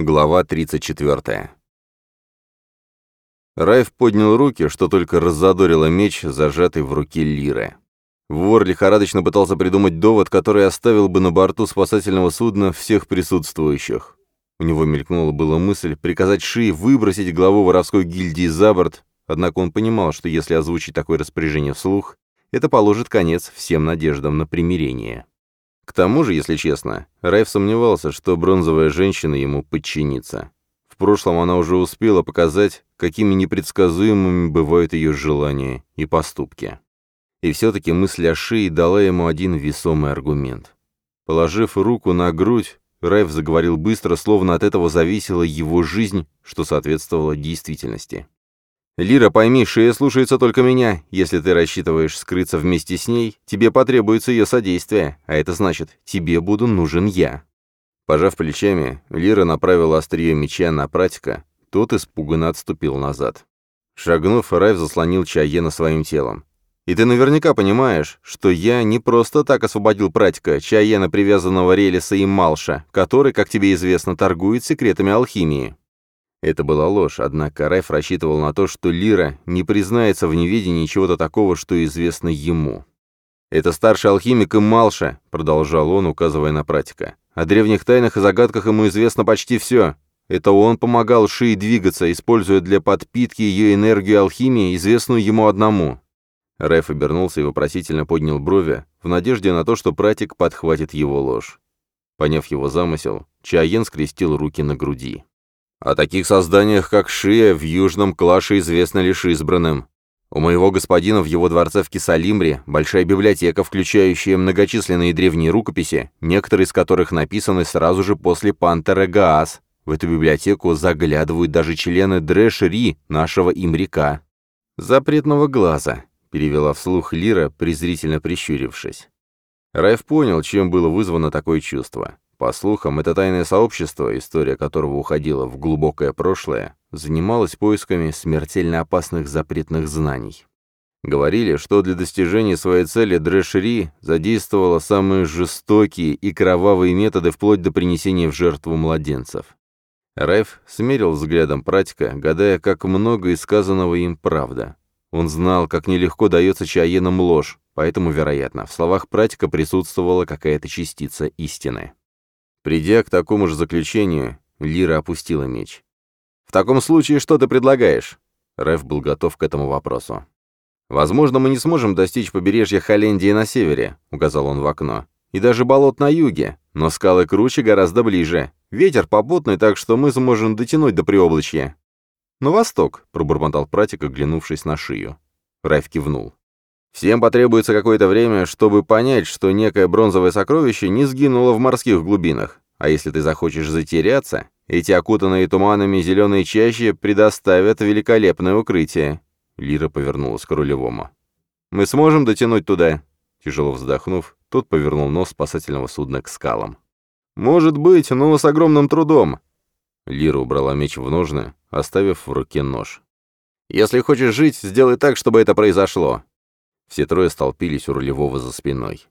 Глава 34. Райф поднял руки, что только раззадорило меч, зажатый в руке Лиры. Вор лихорадочно пытался придумать довод, который оставил бы на борту спасательного судна всех присутствующих. У него мелькнула была мысль приказать Ши выбросить главу воровской гильдии за борт, однако он понимал, что если озвучить такое распоряжение вслух, это положит конец всем надеждам на примирение. К тому же, если честно, Райф сомневался, что бронзовая женщина ему подчинится. В прошлом она уже успела показать, какими непредсказуемыми бывают ее желания и поступки. И все-таки мысль о шее дала ему один весомый аргумент. Положив руку на грудь, Райф заговорил быстро, словно от этого зависела его жизнь, что соответствовало действительности. Лира, пойми, Шея слушается только меня. Если ты рассчитываешь скрыться вместе с ней, тебе потребуется ее содействие, а это значит, тебе буду нужен я». Пожав плечами, Лира направила острие меча на пратика. Тот испуганно отступил назад. Шагнув, Райв заслонил Чаена своим телом. «И ты наверняка понимаешь, что я не просто так освободил пратика, Чаена, привязанного Релиса и Малша, который, как тебе известно, торгует секретами алхимии». Это была ложь, однако Райф рассчитывал на то, что Лира не признается в неведении чего-то такого, что известно ему. «Это старший алхимик и Малша», — продолжал он, указывая на практика. «О древних тайнах и загадках ему известно почти все. Это он помогал Шии двигаться, используя для подпитки ее энергию алхимии, известную ему одному». Рэф обернулся и вопросительно поднял брови, в надежде на то, что пратик подхватит его ложь. Поняв его замысел, Чаен скрестил руки на груди. О таких созданиях, как Шия, в Южном Клаше известно лишь избранным. У моего господина в его дворце в Кисалимре большая библиотека, включающая многочисленные древние рукописи, некоторые из которых написаны сразу же после Пантера Гаас. В эту библиотеку заглядывают даже члены Дрэшри, нашего имрика. «Запретного глаза», — перевела вслух Лира, презрительно прищурившись. Райф понял, чем было вызвано такое чувство. По слухам, это тайное сообщество, история которого уходила в глубокое прошлое, занималось поисками смертельно опасных запретных знаний. Говорили, что для достижения своей цели Дрэшери задействовала самые жестокие и кровавые методы вплоть до принесения в жертву младенцев. Райф смерил взглядом Пратика, гадая, как много из сказанного им правда. Он знал, как нелегко дается чаенам ложь, поэтому, вероятно, в словах Пратика присутствовала какая-то частица истины. Придя к такому же заключению, Лира опустила меч. «В таком случае что ты предлагаешь?» Рэф был готов к этому вопросу. «Возможно, мы не сможем достичь побережья Холлендии на севере», — указал он в окно. «И даже болот на юге, но скалы круче гораздо ближе. Ветер попутный, так что мы сможем дотянуть до приоблачья». «На восток», — пробормотал пратик, оглянувшись на шию. Райф кивнул. Всем потребуется какое-то время, чтобы понять, что некое бронзовое сокровище не сгинуло в морских глубинах. А если ты захочешь затеряться, эти окутанные туманами зеленые чащи предоставят великолепное укрытие». Лира повернулась к рулевому. «Мы сможем дотянуть туда?» Тяжело вздохнув, тот повернул нос спасательного судна к скалам. «Может быть, но с огромным трудом». Лира убрала меч в ножны, оставив в руке нож. «Если хочешь жить, сделай так, чтобы это произошло. Все трое столпились у рулевого за спиной.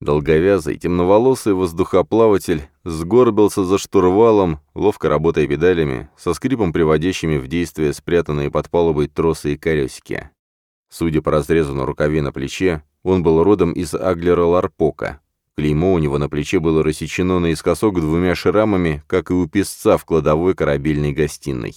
Долговязый, темноволосый воздухоплаватель сгорбился за штурвалом, ловко работая педалями, со скрипом приводящими в действие спрятанные под палубой тросы и колесики. Судя по разрезу на рукаве на плече, он был родом из Аглера Ларпока. Клеймо у него на плече было рассечено наискосок двумя шрамами, как и у песца в кладовой корабельной гостиной.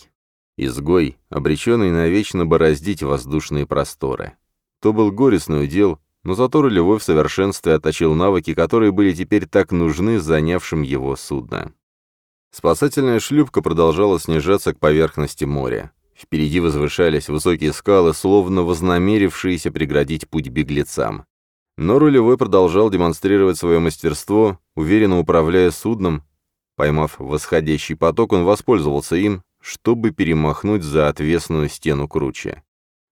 Изгой, обреченный навечно бороздить воздушные просторы. То был горестный удел, но зато рулевой в совершенстве отточил навыки, которые были теперь так нужны занявшим его судно. Спасательная шлюпка продолжала снижаться к поверхности моря. Впереди возвышались высокие скалы, словно вознамерившиеся преградить путь беглецам. Но рулевой продолжал демонстрировать свое мастерство, уверенно управляя судном. Поймав восходящий поток, он воспользовался им, чтобы перемахнуть за отвесную стену круче.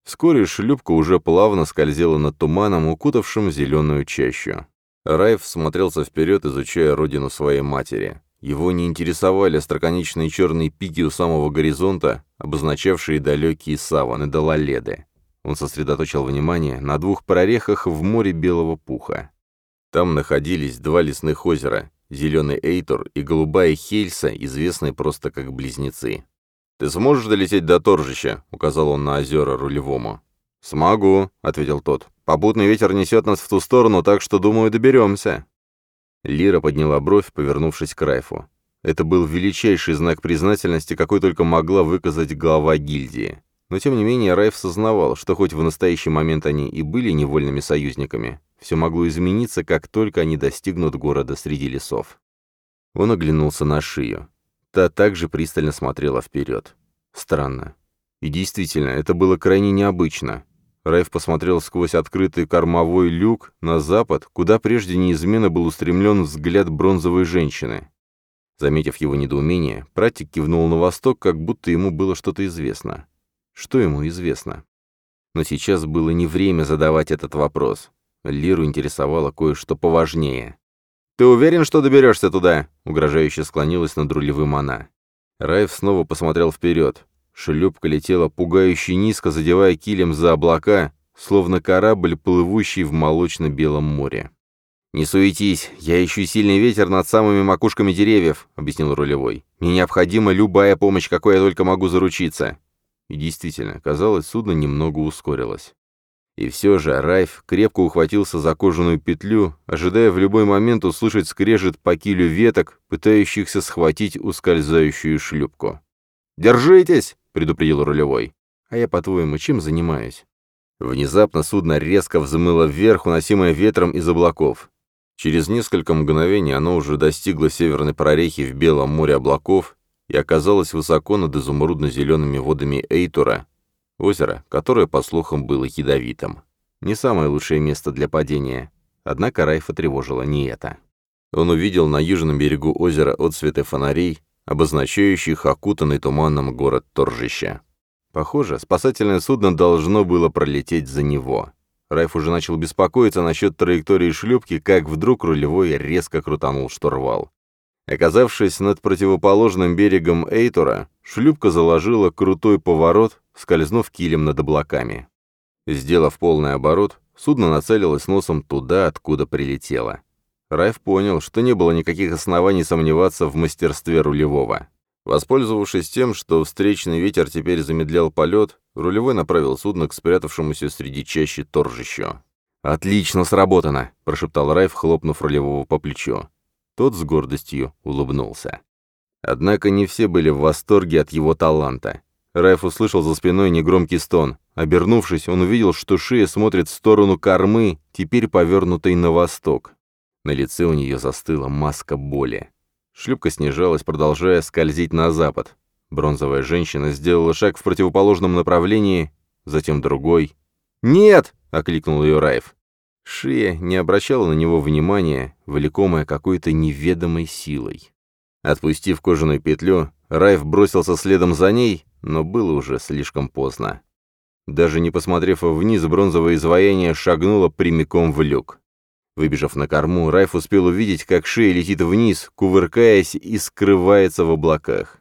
Вскоре шлюпка уже плавно скользила над туманом, укутавшим зеленую чащу. Райф смотрелся вперед, изучая родину своей матери. Его не интересовали остроконечные черные пики у самого горизонта, обозначавшие далекие саваны дололеды. Он сосредоточил внимание на двух прорехах в море белого пуха. Там находились два лесных озера, зеленый Эйтор и голубая Хельса, известные просто как близнецы. «Ты сможешь долететь до торжища?» — указал он на озера рулевому. «Смогу», — ответил тот. «Попутный ветер несет нас в ту сторону, так что, думаю, доберемся». Лира подняла бровь, повернувшись к Райфу. Это был величайший знак признательности, какой только могла выказать глава гильдии. Но тем не менее Райф сознавал, что хоть в настоящий момент они и были невольными союзниками, все могло измениться, как только они достигнут города среди лесов. Он оглянулся на шию. Та также пристально смотрела вперед. Странно. И действительно, это было крайне необычно. Райф посмотрел сквозь открытый кормовой люк на запад, куда прежде неизменно был устремлен взгляд бронзовой женщины. Заметив его недоумение, практик кивнул на восток, как будто ему было что-то известно. Что ему известно? Но сейчас было не время задавать этот вопрос. Лиру интересовало кое-что поважнее. «Ты уверен, что доберешься туда?» — угрожающе склонилась над рулевым она. Райф снова посмотрел вперед. Шлюпка летела пугающе низко, задевая килем за облака, словно корабль, плывущий в молочно-белом море. «Не суетись, я ищу сильный ветер над самыми макушками деревьев», — объяснил рулевой. «Мне необходима любая помощь, какой я только могу заручиться». И действительно, казалось, судно немного ускорилось. И все же Райф крепко ухватился за кожаную петлю, ожидая в любой момент услышать скрежет по килю веток, пытающихся схватить ускользающую шлюпку. «Держитесь!» — предупредил рулевой. «А я, по-твоему, чем занимаюсь?» Внезапно судно резко взмыло вверх, уносимое ветром из облаков. Через несколько мгновений оно уже достигло северной прорехи в Белом море облаков и оказалось высоко над изумрудно-зелеными водами Эйтура, Озеро, которое, по слухам, было ядовитым. Не самое лучшее место для падения. Однако Райфа тревожило не это. Он увидел на южном берегу озера отсветы фонарей, обозначающих окутанный туманом город Торжища. Похоже, спасательное судно должно было пролететь за него. Райф уже начал беспокоиться насчет траектории шлюпки, как вдруг рулевой резко крутанул штурвал. Оказавшись над противоположным берегом Эйтора, шлюпка заложила крутой поворот, скользнув килем над облаками. Сделав полный оборот, судно нацелилось носом туда, откуда прилетело. Райф понял, что не было никаких оснований сомневаться в мастерстве рулевого. Воспользовавшись тем, что встречный ветер теперь замедлял полет, рулевой направил судно к спрятавшемуся среди чаще торжищу. «Отлично сработано!» – прошептал Райф, хлопнув рулевого по плечу. Тот с гордостью улыбнулся. Однако не все были в восторге от его таланта. Райф услышал за спиной негромкий стон. Обернувшись, он увидел, что шея смотрит в сторону кормы, теперь повернутой на восток. На лице у нее застыла маска боли. Шлюпка снижалась, продолжая скользить на запад. Бронзовая женщина сделала шаг в противоположном направлении, затем другой. «Нет!» — окликнул ее Райф. Шия не обращала на него внимания, влекомая какой-то неведомой силой. Отпустив кожаную петлю, Райф бросился следом за ней, но было уже слишком поздно. Даже не посмотрев вниз, бронзовое изваяние шагнуло прямиком в люк. Выбежав на корму, Райф успел увидеть, как шея летит вниз, кувыркаясь и скрывается в облаках.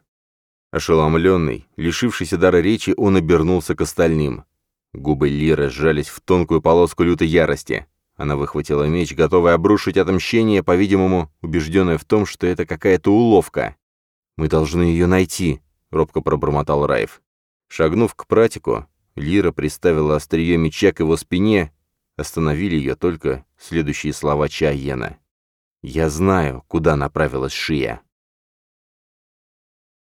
Ошеломленный, лишившийся дара речи, он обернулся к остальным. Губы Лиры сжались в тонкую полоску лютой ярости. Она выхватила меч, готовая обрушить отомщение, по-видимому, убежденная в том, что это какая-то уловка. «Мы должны ее найти», — робко пробормотал Райф. Шагнув к пратику, Лира приставила острие меча к его спине. Остановили ее только следующие слова Чаена. «Я знаю, куда направилась Шия».